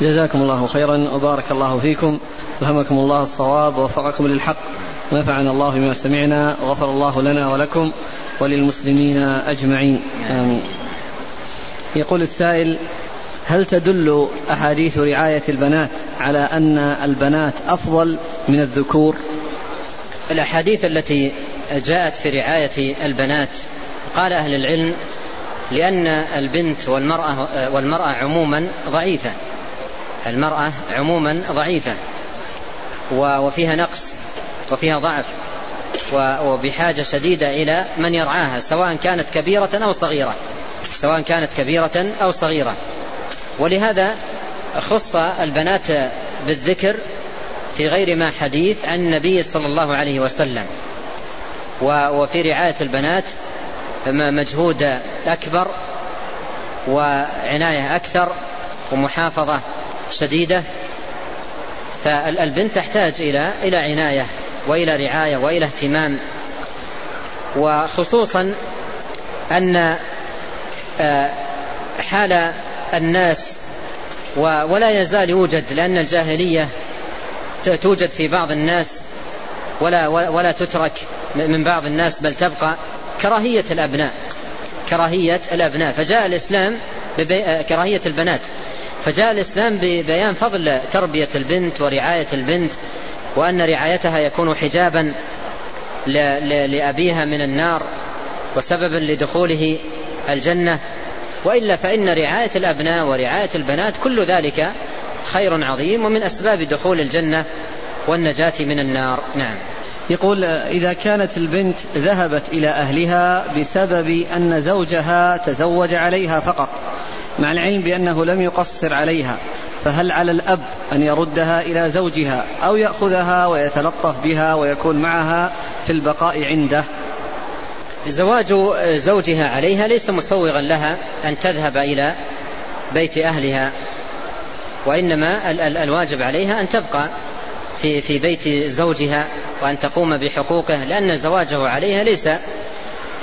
جزاكم الله خيرا وبارك الله فيكم. ألهمكم الله الصواب ووفقكم للحق. ونفعنا الله بما سمعنا وغفر الله لنا ولكم وللمسلمين أجمعين. آمين. يقول السائل هل تدل أحاديث رعاية البنات على أن البنات أفضل من الذكور؟ الأحاديث التي جاءت في رعاية البنات قال أهل العلم لأن البنت والمرأة, والمرأة عموما ضعيفة. المرأة عموما ضعيفة وفيها نقص وفيها ضعف وبحاجة شديدة إلى من يرعاها سواء كانت كبيرة أو صغيرة سواء كانت كبيرة أو صغيرة. ولهذا خص البنات بالذكر في غير ما حديث عن النبي صلى الله عليه وسلم. وفي رعاية البنات مجهود أكبر وعناية أكثر ومحافظة شديدة فالبنت تحتاج إلى إلى عناية وإلى رعاية وإلى اهتمام. وخصوصا أن آه، حال الناس ولا يزال يوجد لأن الجاهلية توجد في بعض الناس ولا ولا تترك من بعض الناس بل تبقى كراهية الأبناء كراهية الأبناء. فجاء الإسلام آه، كراهية البنات. فجاء الإسلام ببيان فضل تربية البنت ورعاية البنت وأن رعايتها يكون حجابا لأبيها من النار وسببا لدخوله الجنة. وإلا فإن رعاية الأبناء ورعاية البنات كل ذلك خير عظيم ومن أسباب دخول الجنة والنجاة من النار. نعم. يقول إذا كانت البنت ذهبت إلى أهلها بسبب أن زوجها تزوج عليها فقط. مع العلم بأنه لم يقصر عليها فهل على الأب أن يردها إلى زوجها أو يأخذها ويتلطف بها ويكون معها في البقاء عنده؟ زواج زوجها عليها ليس مسوغا لها أن تذهب إلى بيت أهلها وإنما الواجب عليها أن تبقى في في بيت زوجها وأن تقوم بحقوقه لأن زواجه عليها ليس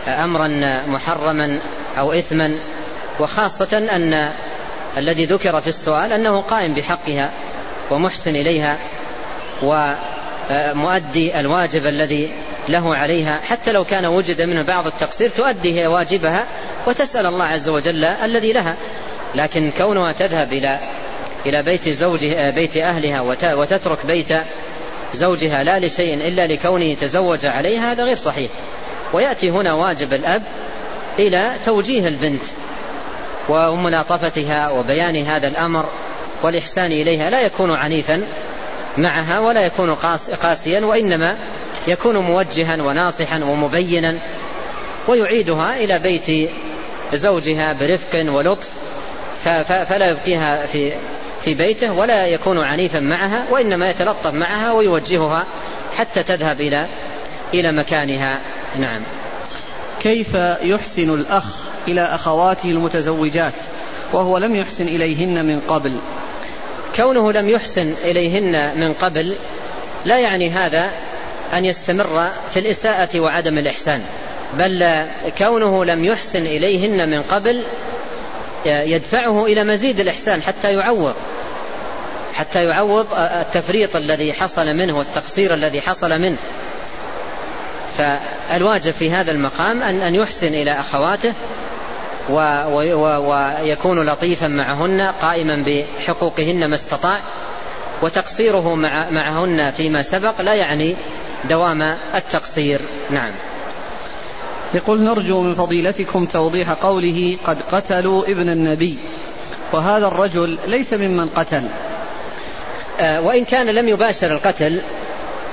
أمرا محرما أو إثما وخاصة أن الذي ذكر في السؤال أنه قائم بحقها ومحسن إليها ومؤدي الواجب الذي له عليها. حتى لو كان وجد منه بعض التقصير تؤدي هي واجبها وتسأل الله عز وجل الذي لها. لكن كونها تذهب إلى إلى بيت زوجها بيت أهلها وتترك بيت زوجها لا لشيء إلا لكونه تزوج عليها هذا غير صحيح. ويأتي هنا واجب الأب إلى توجيه البنت. وملاطفتها وبيان هذا الأمر والإحسان إليها لا يكون عنيفا معها ولا يكون قاسيا وإنما يكون موجها وناصحا ومبينا ويعيدها إلى بيت زوجها برفق ولطف فلا يبقيها في في بيته ولا يكون عنيفا معها وإنما يتلطف معها ويوجهها حتى تذهب إلى إلى مكانها. نعم. كيف يحسن الأخ إلى أخواته المتزوجات وهو لم يحسن إليهن من قبل. كونه لم يحسن إليهن من قبل لا يعني هذا أن يستمر في الإساءة وعدم الإحسان بل كونه لم يحسن إليهن من قبل يدفعه إلى مزيد الإحسان حتى يعوض حتى يعوض التفريط الذي حصل منه والتقصير الذي حصل منه. فالواجب في هذا المقام أن يحسن إلى أخواته ويكون لطيفا معهن قائما بحقوقهن ما استطاع وتقصيره مع معهن فيما سبق لا يعني دوام التقصير. نعم. يقول نرجو من فضيلتكم توضيح قوله قد قتلوا ابن النبي وهذا الرجل ليس ممن قتل. آه، وإن كان لم يباشر القتل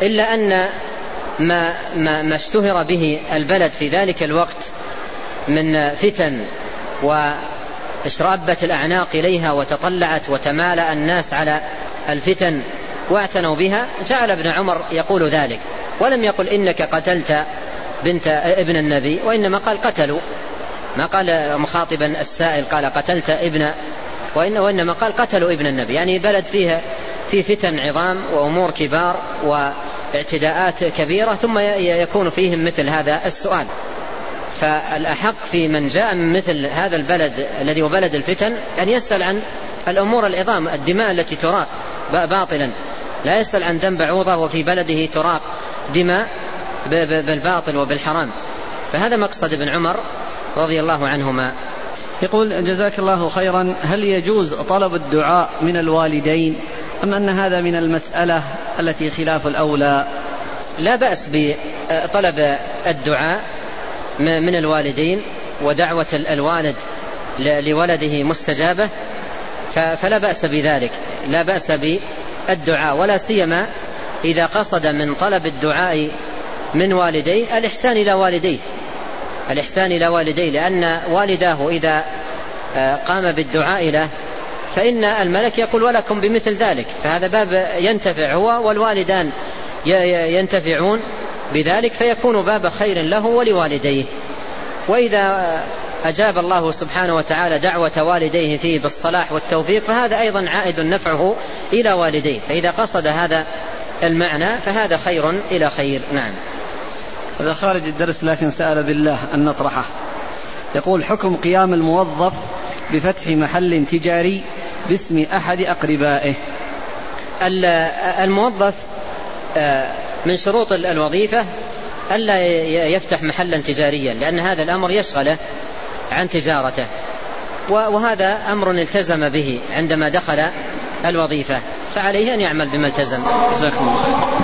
إلا أن ما, ما, ما اشتهر به البلد في ذلك الوقت من فتن واشرابت الأعناق إليها وتطلعت وتمالأ الناس على الفتن واعتنوا بها جعل ابن عمر يقول ذلك. ولم يقل إنك قتلت بنت ابن النبي وإنما قال قتلوا. ما قال مخاطبا السائل قال قتلت ابن وإن وإنما قال قتلوا ابن النبي. يعني بلد فيها في فتن عظام وأمور كبار واعتداءات كبيرة ثم يكون فيهم مثل هذا السؤال. فالأحق في من جاء من مثل هذا البلد الذي هو بلد الفتن أن يسأل عن الأمور العظام الدماء التي تراق باطلا. لا يسأل عن ذنب عوضة وفي بلده تراق دماء بالباطل وبالحرام. فهذا مقصد ابن عمر رضي الله عنهما. يقول جزاك الله خيرا. هل يجوز طلب الدعاء من الوالدين؟ أم أن هذا من المسألة التي خلاف الأولى؟ لا بأس بطلب الدعاء من الوالدين ودعوة الوالد لولده مستجابة فلا بأس بذلك. لا بأس بالدعاء ولا سيما إذا قصد من طلب الدعاء من والديه الإحسان إلى والديه. الإحسان إلى والديه لأن والداه إذا آه، قام بالدعاء له فإن الملك يقول ولكم بمثل ذلك. فهذا باب ينتفع هو والوالدان ينتفعون بذلك فيكون باب خير له ولوالديه. وإذا أجاب الله سبحانه وتعالى دعوة والديه فيه بالصلاح والتوفيق فهذا أيضا عائد نفعه إلى والديه. فإذا قصد هذا المعنى فهذا خير إلى خير. نعم. هذا خارج الدرس لكن سأل بالله أن نطرحه. يقول حكم قيام الموظف بفتح محل تجاري باسم أحد أقربائه. الموظف آه، من شروط الوظيفة ألا يفتح محلا تجاريا لأن هذا الأمر يشغله عن تجارته. وهذا أمر التزم به عندما دخل الوظيفة فعليه أن يعمل بما التزم. جزاكم الله.